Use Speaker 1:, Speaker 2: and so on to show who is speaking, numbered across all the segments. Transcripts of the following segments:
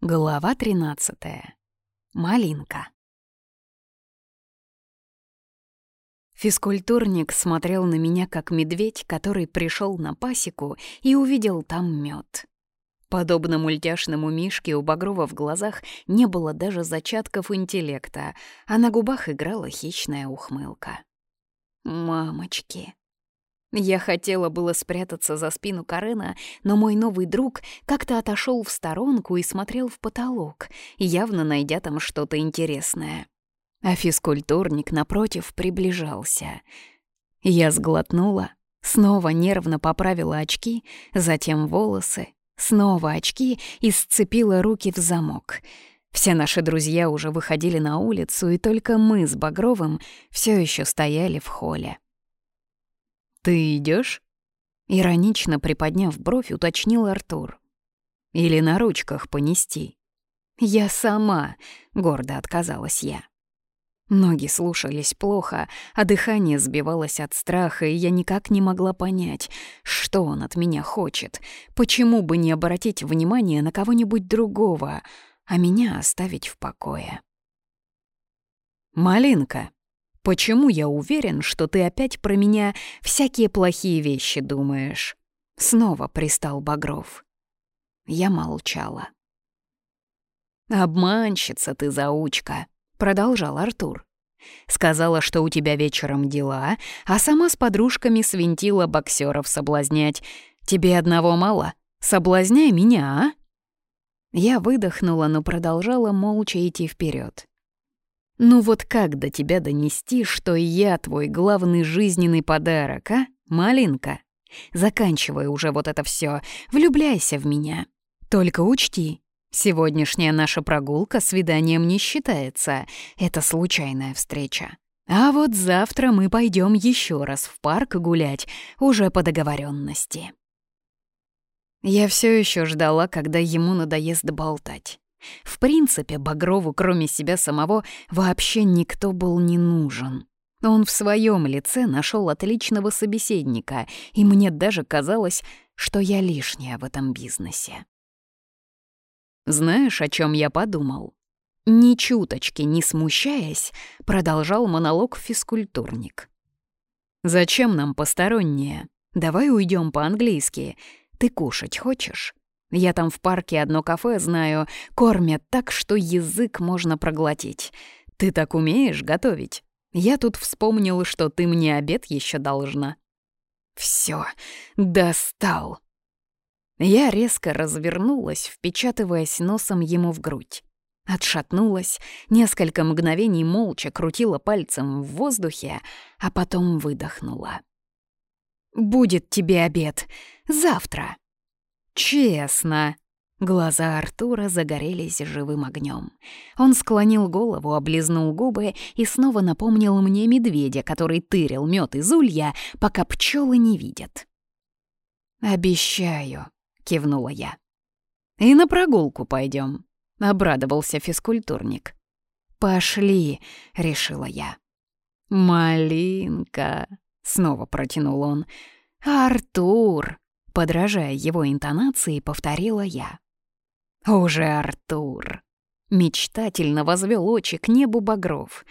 Speaker 1: Глава 13. Малинка. Физкультурник смотрел на меня как медведь, который пришел на пасеку и увидел там мед. Подобно мультяшному мишке у Багрова в глазах не было даже зачатков интеллекта, а на губах играла хищная ухмылка. «Мамочки!» Я хотела было спрятаться за спину Карена, но мой новый друг как-то отошел в сторонку и смотрел в потолок, явно найдя там что-то интересное. А физкультурник, напротив, приближался. Я сглотнула, снова нервно поправила очки, затем волосы, снова очки и сцепила руки в замок. Все наши друзья уже выходили на улицу, и только мы с Багровым все еще стояли в холле. «Ты идешь? Иронично приподняв бровь, уточнил Артур. «Или на ручках понести?» «Я сама», — гордо отказалась я. Ноги слушались плохо, а дыхание сбивалось от страха, и я никак не могла понять, что он от меня хочет. Почему бы не обратить внимание на кого-нибудь другого, а меня оставить в покое? «Малинка», Почему я уверен, что ты опять про меня всякие плохие вещи думаешь? Снова пристал Багров. Я молчала. «Обманщица ты, заучка», — продолжал Артур. «Сказала, что у тебя вечером дела, а сама с подружками свинтила боксеров соблазнять. Тебе одного мало? Соблазняй меня, а?» Я выдохнула, но продолжала молча идти вперед. Ну вот как до тебя донести, что я твой главный жизненный подарок, а, малинка? Заканчивай уже вот это все, влюбляйся в меня. Только учти, сегодняшняя наша прогулка свиданием не считается, это случайная встреча. А вот завтра мы пойдем еще раз в парк гулять, уже по договоренности. Я все еще ждала, когда ему надоест болтать. В принципе, Багрову, кроме себя самого, вообще никто был не нужен. Он в своем лице нашел отличного собеседника, и мне даже казалось, что я лишняя в этом бизнесе. Знаешь, о чем я подумал? Ни чуточки не смущаясь, продолжал монолог физкультурник. «Зачем нам посторонние? Давай уйдем по-английски. Ты кушать хочешь?» Я там в парке одно кафе знаю, кормят так, что язык можно проглотить. Ты так умеешь готовить? Я тут вспомнил, что ты мне обед еще должна. Все, достал. Я резко развернулась, впечатываясь носом ему в грудь. Отшатнулась, несколько мгновений молча крутила пальцем в воздухе, а потом выдохнула. «Будет тебе обед. Завтра!» «Честно!» Глаза Артура загорелись живым огнем. Он склонил голову, облизнул губы и снова напомнил мне медведя, который тырил мед из улья, пока пчелы не видят. «Обещаю», — кивнула я. «И на прогулку пойдем», — обрадовался физкультурник. «Пошли», — решила я. «Малинка», — снова протянул он. «Артур», Подражая его интонации, повторила я. «Уже Артур!» Мечтательно возвел очи к небу Багров.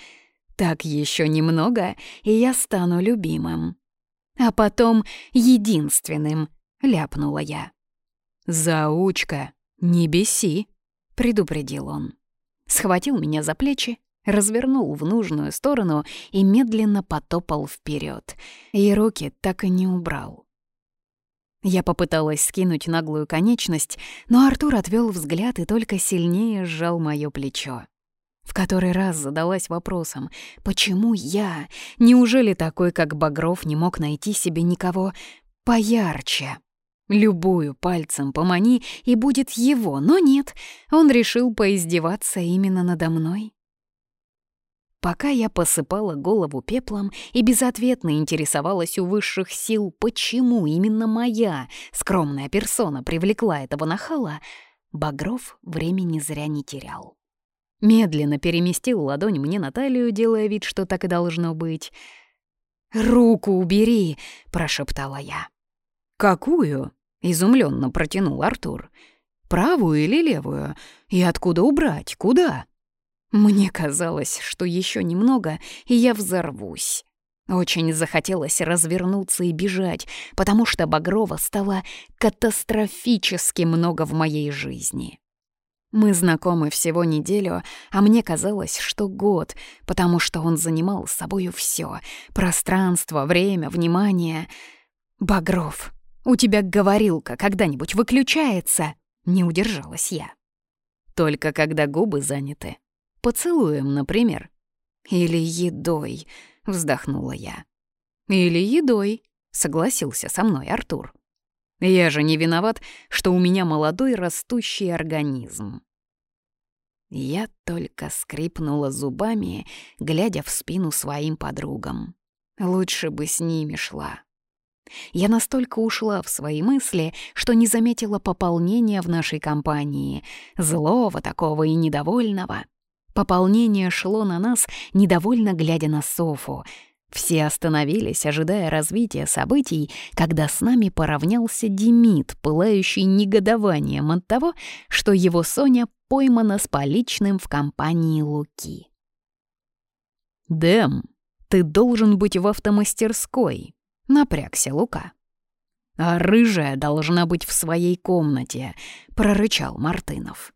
Speaker 1: «Так еще немного, и я стану любимым. А потом единственным», — ляпнула я. «Заучка, не беси», — предупредил он. Схватил меня за плечи, развернул в нужную сторону и медленно потопал вперед, и руки так и не убрал. Я попыталась скинуть наглую конечность, но Артур отвел взгляд и только сильнее сжал моё плечо. В который раз задалась вопросом, почему я, неужели такой, как Багров, не мог найти себе никого поярче? Любую пальцем помани, и будет его, но нет, он решил поиздеваться именно надо мной. Пока я посыпала голову пеплом и безответно интересовалась у высших сил, почему именно моя скромная персона привлекла этого нахала, Багров времени зря не терял. Медленно переместил ладонь мне на талию, делая вид, что так и должно быть. «Руку убери!» — прошептала я. «Какую?» — изумленно протянул Артур. Правую или левую? И откуда убрать? Куда? Мне казалось, что еще немного, и я взорвусь. Очень захотелось развернуться и бежать, потому что Багрова стало катастрофически много в моей жизни. Мы знакомы всего неделю, а мне казалось, что год, потому что он занимал собою все: пространство, время, внимание. «Багров, у тебя говорилка когда-нибудь выключается?» Не удержалась я. «Только когда губы заняты. Поцелуем, например. Или едой», — вздохнула я. «Или едой», — согласился со мной Артур. Я же не виноват, что у меня молодой растущий организм. Я только скрипнула зубами, глядя в спину своим подругам. Лучше бы с ними шла. Я настолько ушла в свои мысли, что не заметила пополнения в нашей компании, злого такого и недовольного. Пополнение шло на нас, недовольно глядя на Софу, все остановились, ожидая развития событий, когда с нами поравнялся Демид, пылающий негодованием от того, что его Соня поймана с поличным в компании Луки. «Дэм, ты должен быть в автомастерской», — напрягся Лука. «А рыжая должна быть в своей комнате», — прорычал Мартынов.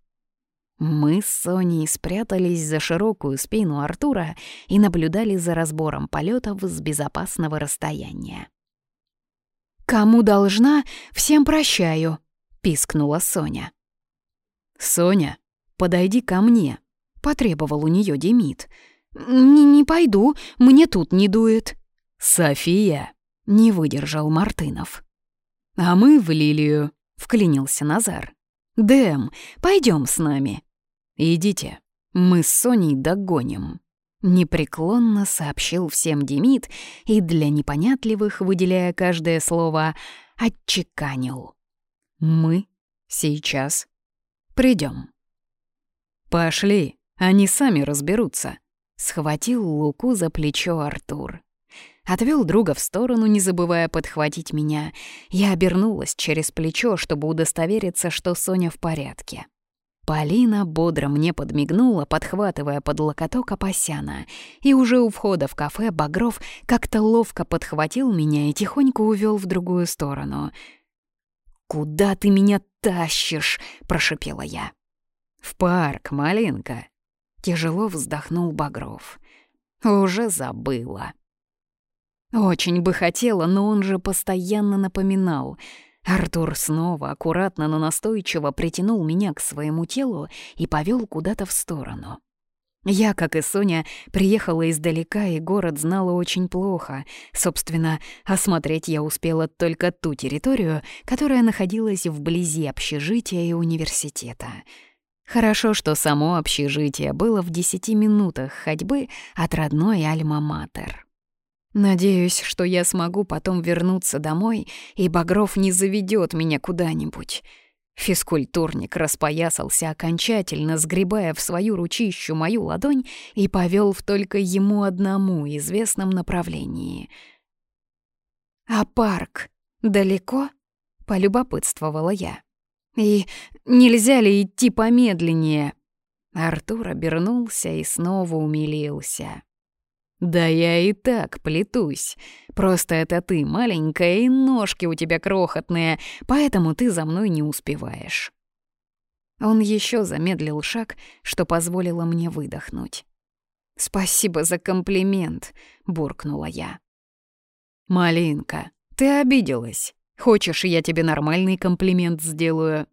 Speaker 1: Мы с Соней спрятались за широкую спину Артура и наблюдали за разбором полетов с безопасного расстояния. «Кому должна, всем прощаю», — пискнула Соня. «Соня, подойди ко мне», — потребовал у нее Демид. «Не, «Не пойду, мне тут не дует». «София», — не выдержал Мартынов. «А мы в Лилию», — вклинился Назар. «Дэм, пойдем с нами». «Идите, мы с Соней догоним», — непреклонно сообщил всем Демид и для непонятливых, выделяя каждое слово, отчеканил. «Мы сейчас придем. «Пошли, они сами разберутся», — схватил Луку за плечо Артур. Отвел друга в сторону, не забывая подхватить меня. Я обернулась через плечо, чтобы удостовериться, что Соня в порядке. Полина бодро мне подмигнула, подхватывая под локоток Апасяна, и уже у входа в кафе Багров как-то ловко подхватил меня и тихонько увел в другую сторону. «Куда ты меня тащишь?» — прошипела я. «В парк, малинка!» — тяжело вздохнул Багров. «Уже забыла». Очень бы хотела, но он же постоянно напоминал — Артур снова аккуратно, но настойчиво притянул меня к своему телу и повел куда-то в сторону. Я, как и Соня, приехала издалека, и город знала очень плохо. Собственно, осмотреть я успела только ту территорию, которая находилась вблизи общежития и университета. Хорошо, что само общежитие было в десяти минутах ходьбы от родной Альма-Матер. Надеюсь, что я смогу потом вернуться домой, и Багров не заведет меня куда-нибудь. Физкультурник распоясался окончательно, сгребая в свою ручищу мою ладонь и повел в только ему одному известном направлении. «А парк далеко?» — полюбопытствовала я. «И нельзя ли идти помедленнее?» Артур обернулся и снова умилился. «Да я и так плетусь. Просто это ты маленькая и ножки у тебя крохотные, поэтому ты за мной не успеваешь». Он еще замедлил шаг, что позволило мне выдохнуть. «Спасибо за комплимент», — буркнула я. «Малинка, ты обиделась. Хочешь, я тебе нормальный комплимент сделаю?»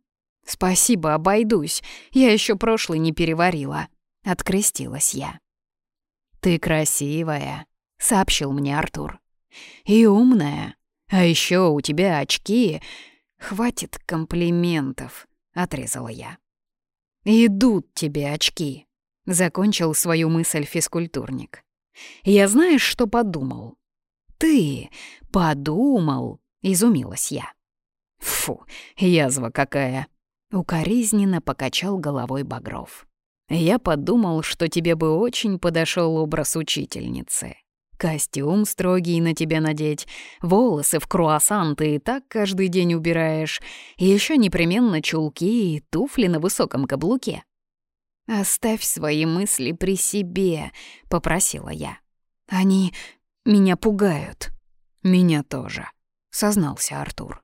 Speaker 1: «Спасибо, обойдусь. Я еще прошлый не переварила», — открестилась я. «Ты красивая», — сообщил мне Артур. «И умная. А еще у тебя очки. Хватит комплиментов», — отрезала я. «Идут тебе очки», — закончил свою мысль физкультурник. «Я знаешь, что подумал?» «Ты подумал», — изумилась я. «Фу, язва какая!» — укоризненно покачал головой Багров. Я подумал, что тебе бы очень подошел образ учительницы. Костюм строгий на тебя надеть, волосы в круассан ты и так каждый день убираешь, и еще непременно чулки и туфли на высоком каблуке. «Оставь свои мысли при себе», — попросила я. «Они меня пугают». «Меня тоже», — сознался Артур.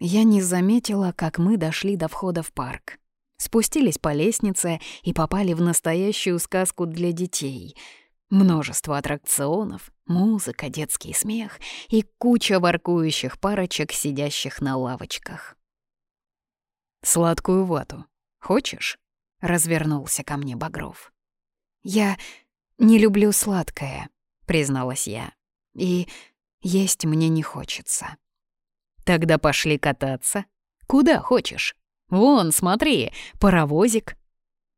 Speaker 1: Я не заметила, как мы дошли до входа в парк. Спустились по лестнице и попали в настоящую сказку для детей — Множество аттракционов, музыка, детский смех и куча воркующих парочек, сидящих на лавочках. «Сладкую вату. Хочешь?» — развернулся ко мне Багров. «Я не люблю сладкое», — призналась я. «И есть мне не хочется». «Тогда пошли кататься. Куда хочешь. Вон, смотри, паровозик,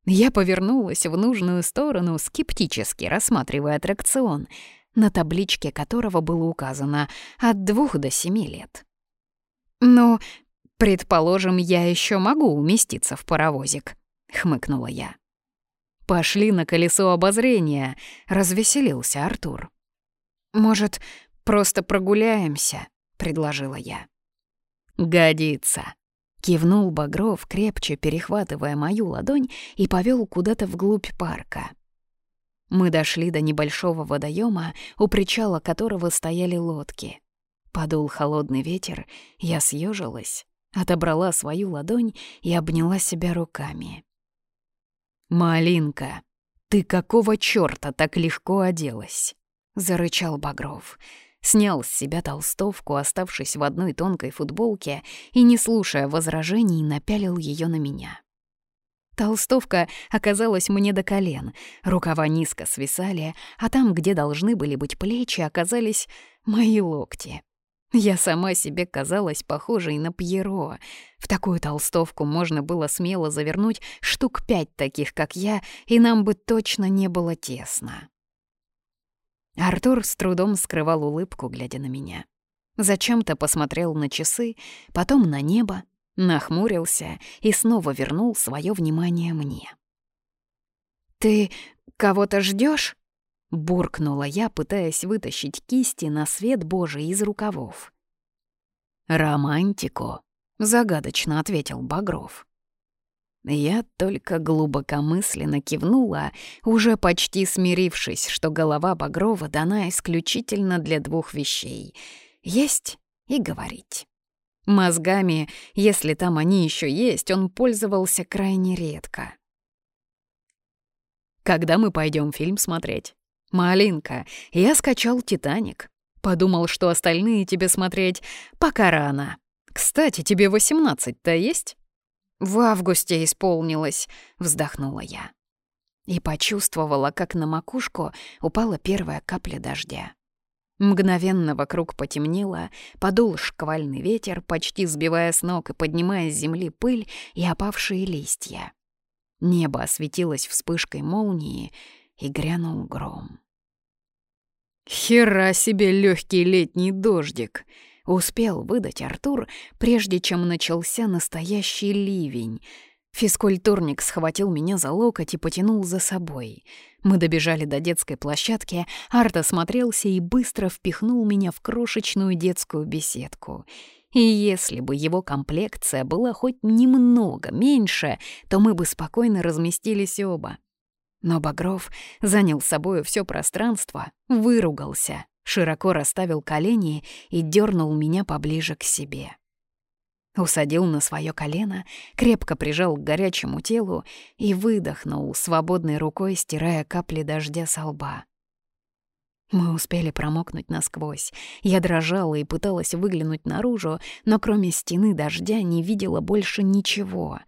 Speaker 1: я повернулась в нужную сторону, скептически рассматривая аттракцион, на табличке которого было указано «от двух до семи лет». «Ну, предположим, я еще могу уместиться в паровозик», — хмыкнула я. «Пошли на колесо обозрения», — развеселился Артур. «Может, просто прогуляемся?» — предложила я. «Годится», Кивнул Багров, крепче перехватывая мою ладонь, и повел куда-то вглубь парка. Мы дошли до небольшого водоема, у причала которого стояли лодки. Подул холодный ветер, я съежилась, отобрала свою ладонь и обняла себя руками. «Малинка, ты какого чёрта так легко оделась?» — зарычал Багров снял с себя толстовку, оставшись в одной тонкой футболке, и, не слушая возражений, напялил ее на меня. Толстовка оказалась мне до колен, рукава низко свисали, а там, где должны были быть плечи, оказались мои локти. Я сама себе казалась похожей на Пьеро. В такую толстовку можно было смело завернуть штук пять таких, как я, и нам бы точно не было тесно. Артур с трудом скрывал улыбку, глядя на меня. Зачем-то посмотрел на часы, потом на небо, нахмурился и снова вернул свое внимание мне. «Ты кого-то ждешь? буркнула я, пытаясь вытащить кисти на свет Божий из рукавов. «Романтику», — загадочно ответил Багров. Я только глубокомысленно кивнула, уже почти смирившись, что голова Багрова дана исключительно для двух вещей — есть и говорить. Мозгами, если там они еще есть, он пользовался крайне редко. Когда мы пойдем фильм смотреть? Малинка, я скачал «Титаник». Подумал, что остальные тебе смотреть пока рано. Кстати, тебе 18-то есть? «В августе исполнилось», — вздохнула я. И почувствовала, как на макушку упала первая капля дождя. Мгновенно вокруг потемнело, подул шквальный ветер, почти сбивая с ног и поднимая с земли пыль и опавшие листья. Небо осветилось вспышкой молнии, и грянул гром. «Хера себе легкий летний дождик!» Успел выдать Артур, прежде чем начался настоящий ливень. Физкультурник схватил меня за локоть и потянул за собой. Мы добежали до детской площадки, Арт осмотрелся и быстро впихнул меня в крошечную детскую беседку. И если бы его комплекция была хоть немного меньше, то мы бы спокойно разместились оба. Но Багров занял собою все пространство, выругался, широко расставил колени и дернул меня поближе к себе. Усадил на свое колено, крепко прижал к горячему телу и выдохнул, свободной рукой стирая капли дождя со лба. Мы успели промокнуть насквозь. Я дрожала и пыталась выглянуть наружу, но кроме стены дождя не видела больше ничего.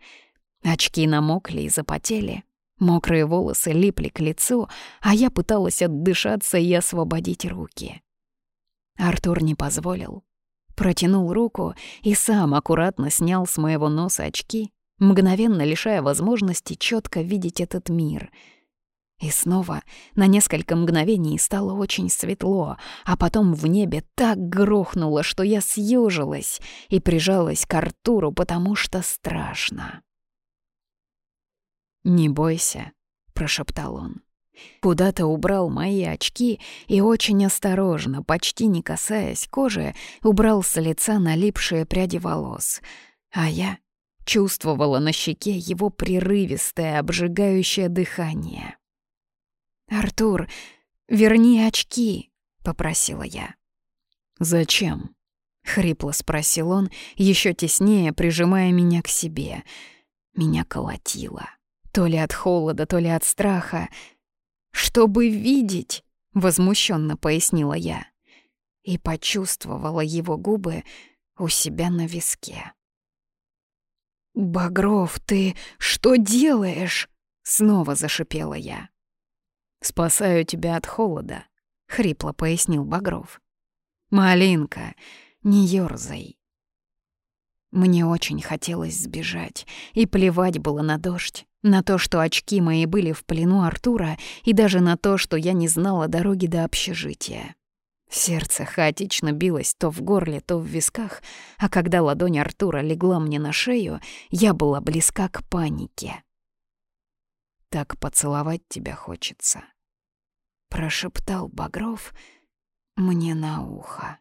Speaker 1: Очки намокли и запотели, Мокрые волосы липли к лицу, а я пыталась отдышаться и освободить руки. Артур не позволил. Протянул руку и сам аккуратно снял с моего носа очки, мгновенно лишая возможности четко видеть этот мир. И снова на несколько мгновений стало очень светло, а потом в небе так грохнуло, что я съежилась и прижалась к Артуру, потому что страшно. «Не бойся», — прошептал он. Куда-то убрал мои очки и очень осторожно, почти не касаясь кожи, убрал с лица налипшие пряди волос. А я чувствовала на щеке его прерывистое, обжигающее дыхание. «Артур, верни очки», — попросила я. «Зачем?» — хрипло спросил он, еще теснее прижимая меня к себе. Меня колотило. То ли от холода, то ли от страха. «Чтобы видеть», — возмущенно пояснила я. И почувствовала его губы у себя на виске. «Багров, ты что делаешь?» — снова зашипела я. «Спасаю тебя от холода», — хрипло пояснил Багров. «Малинка, не ёрзай». Мне очень хотелось сбежать, и плевать было на дождь, на то, что очки мои были в плену Артура, и даже на то, что я не знала дороги до общежития. Сердце хаотично билось то в горле, то в висках, а когда ладонь Артура легла мне на шею, я была близка к панике. «Так поцеловать тебя хочется», — прошептал Багров мне на ухо.